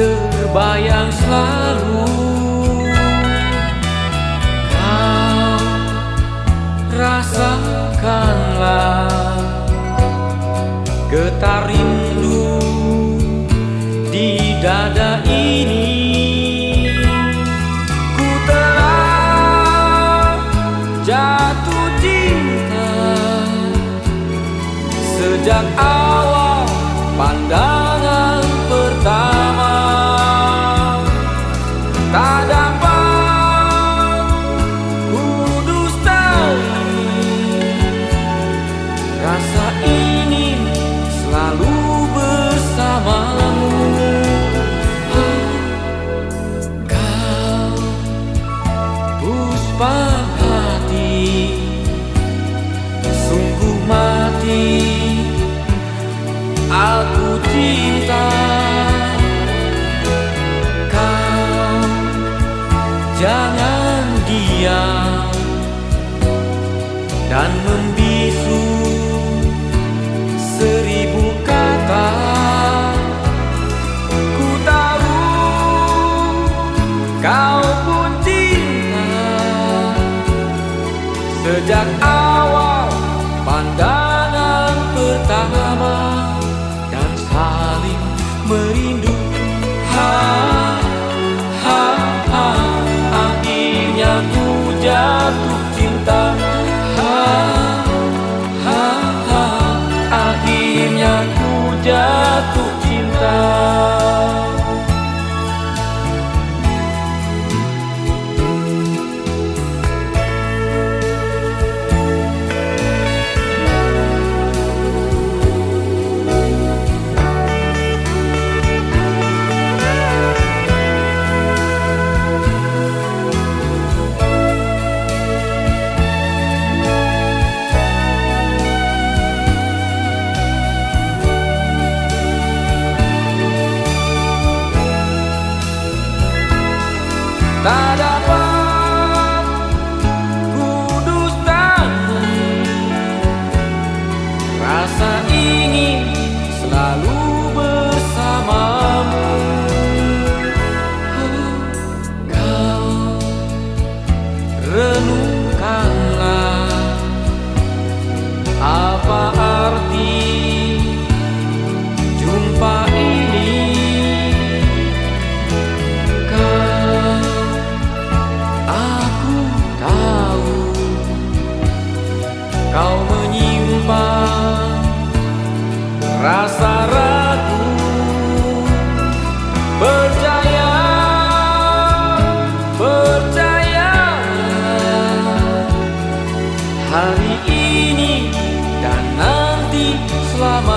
terbayang selalu. Kau rasakanlah getar rindu di dada ini. Ku telah jatuh cinta sejak jangan diam dan membisu seribu kata ku tahu kau pun cinta sejak awal pandangan pertama dan saling merindu. kau menyimpan rasa ragu percaya percaya. Hari ini dan nanti selama